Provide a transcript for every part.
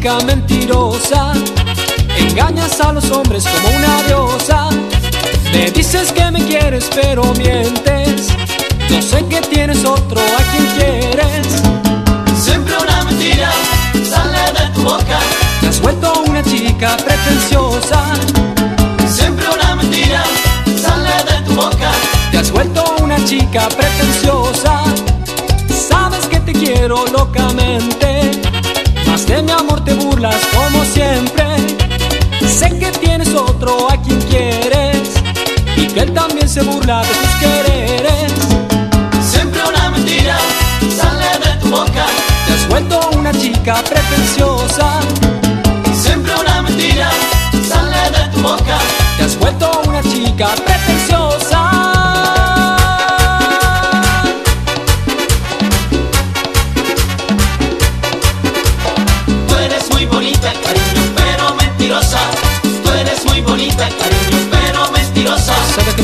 mentirosa. Engañas a los hombres como una diosa. Me dices que me quieres, pero mientes. Yo sé que tienes otro a quien quieres. Siempre una mentira sale de tu boca. Te has vuelto una chica pretenciosa. Siempre una mentira sale de tu boca. Te has vuelto una chica pretenciosa. Sabes que te quiero locamente. Más de mi que él también se burla de tus quereres. Siempre una mentira sale de tu boca. Te has vuelto una chica pretenciosa. Siempre una mentira sale de tu boca. Te has vuelto una chica pretenciosa. Tú eres muy bonita, cariño, pero mentirosa. Tú eres muy bonita, cariño,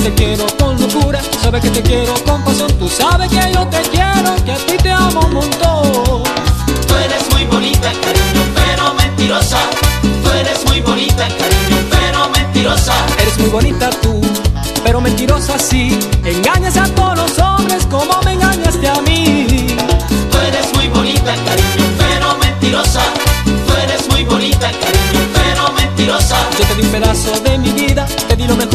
te quiero con locura, sabes que te quiero con pasión. Tú sabes que yo te quiero, que a ti te amo un montón. Tú eres muy bonita, cariño, pero mentirosa. Tú eres muy bonita, cariño, pero mentirosa. Eres muy bonita tú, pero mentirosa sí. Engañas a todos los hombres como me engañaste a mí. Tú eres muy bonita, cariño, pero mentirosa. Tú eres muy bonita, cariño, pero mentirosa. Yo te di un pedazo de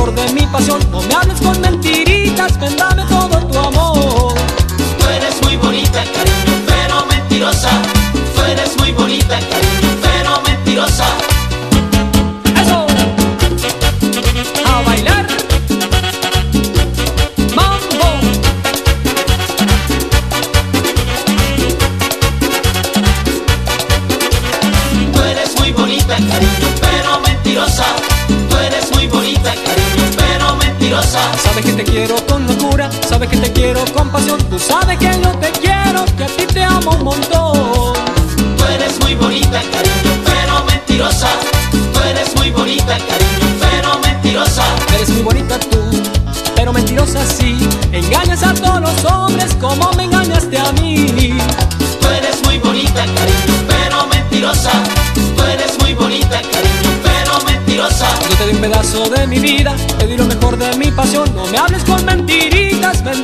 de mi pasión. No me hables con mentiritas, ven dame todo tu amor. Tú eres muy bonita, cariño, pero mentirosa. Tú eres muy bonita, cariño, pero mentirosa. Mentirosa. Sabes que te quiero con locura, sabes que te quiero con pasión. Tú sabes que yo te quiero, que a ti te amo un montón. Tú eres muy bonita, cariño, pero mentirosa. Tú eres muy bonita, cariño, pero mentirosa. Eres muy bonita tú, pero mentirosa sí. Engañas a todos los hombres como me engañaste a mí. Tú eres muy bonita, cariño, pero mentirosa. Pedazo de mi vida, te di lo mejor de mi pasión. No me hables con mentiritas, ven